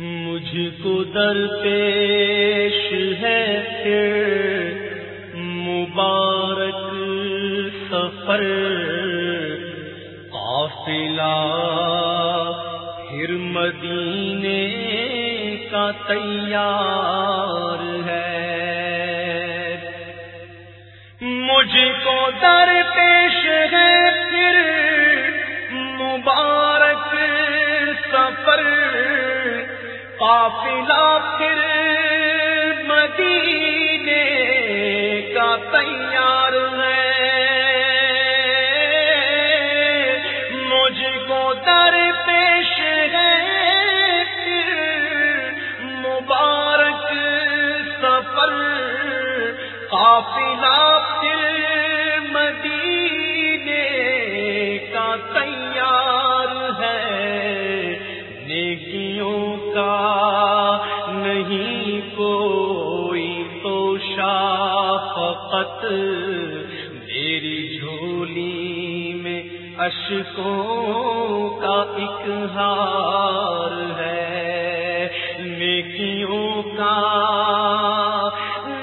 مجھ کو در پیش ہے پھر مبارک سفر قافلہ پھر مدینے کا تیار ہے۔ مجھ کو در پیش قافلہ پھر مدینے کا تیار ہے۔ مجھ کو در پیش ہے پھر مبارک سفر۔ قافلہ کوئی تو شافقت میری جھولی میں اشکوں کا ایک ہار ہے، نیکیوں کا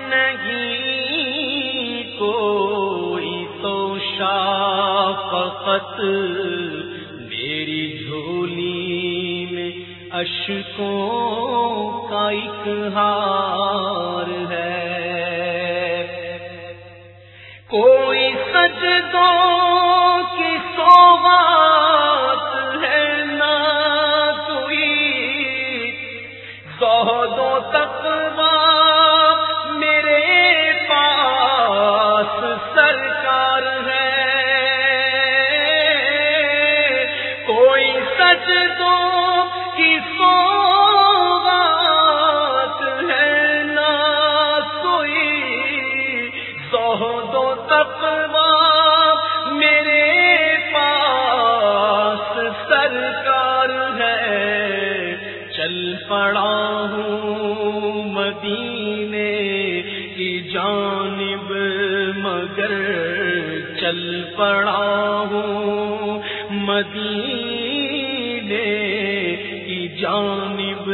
نہیں، کوئی تو شافقت میری جھولی میں اشکوں ہاں جانب مگر چل پڑا ہوں۔ مدینے کی جانب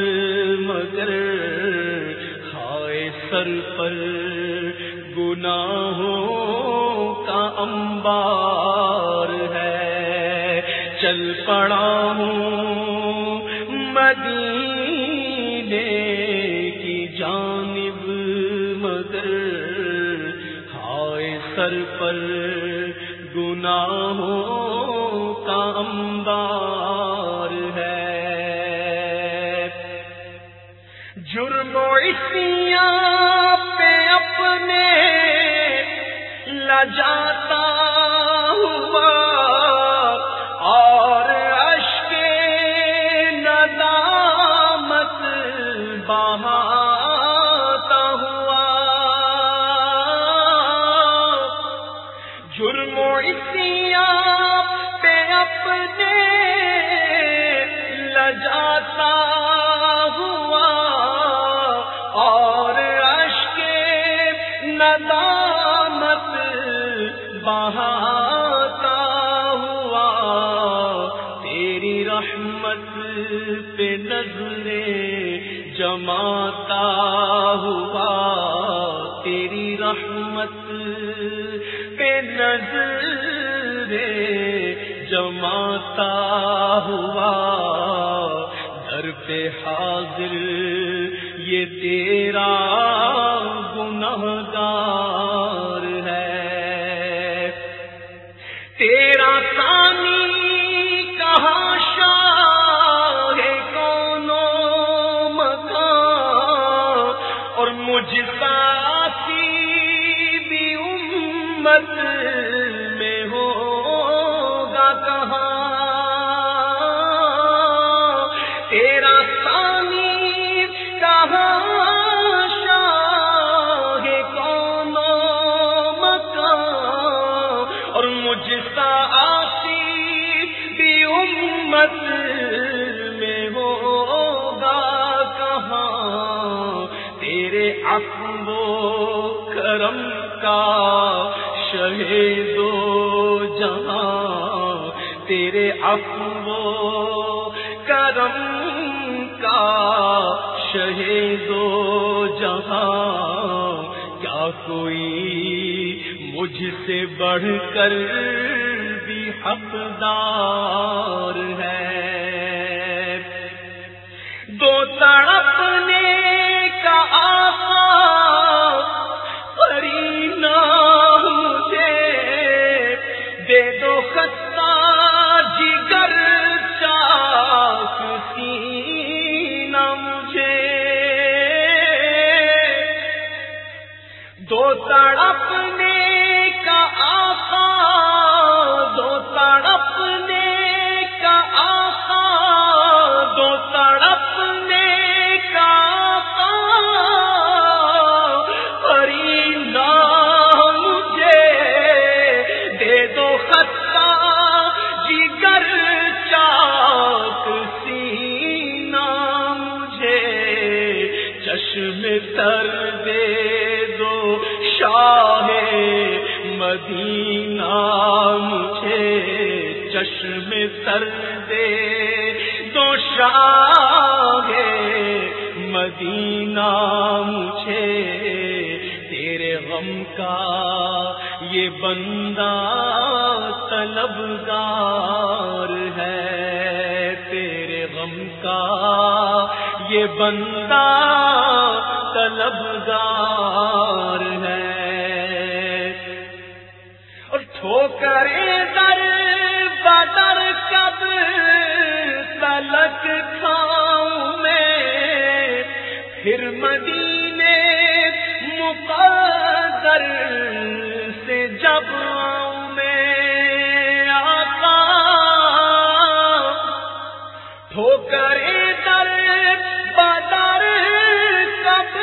مگر ہائے سر پر گناہوں کا انبار ہے۔ چل پڑا ہوں۔ سر پر گناہوں کا انبار ہے۔ جرم و اسیاں پہ اپنے لجاتا پہ اپنے لجاتا ہوا اور اشک ندامت بہاتا ہوا تیری رحمت پہ نظریں جماتا ہوا تیری رحمت پہ میں جماتا ہوا در پہ حاضر یہ تیرا گنہگار ہے۔ تیرا سانی کہاں آسی بھی امت میں ہوگا کہاں؟ تیرے عفو و کرم کا شہید و جہاں۔ تیرے عفو و کرم کا شہیدو جہاں۔ کیا کوئی مجھ سے بڑھ کر بھی حقدار ہے۔ دو تڑپنے کا آقا دو شاہ مدینہ مجھے، تیرے غم کا یہ بندہ طلبگار ہے، تیرے غم کا یہ بندہ طلبگار ہے۔ اور ٹھوکرے تلک کھاؤں میں۔ پھر مدینے مقدر سے جب آؤں میں۔ آقا ٹھوکرے در بدر کب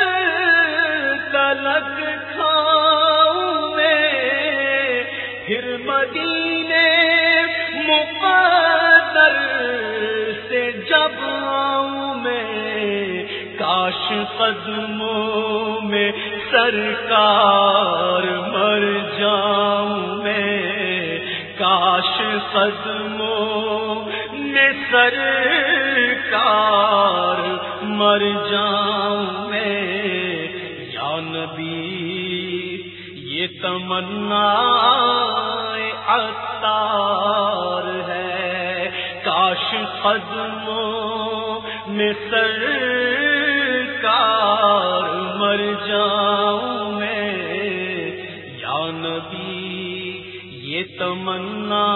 تلک کاش قدموں میں سرکار مر جاؤں میں۔ کاش قدموں میں سرکار مر جاؤں میں۔ یا نبی، یہ تمنا عطار ہے۔ کاش قدموں میں بیکار مر جاؤں میں۔ یا نبی یہ تمنا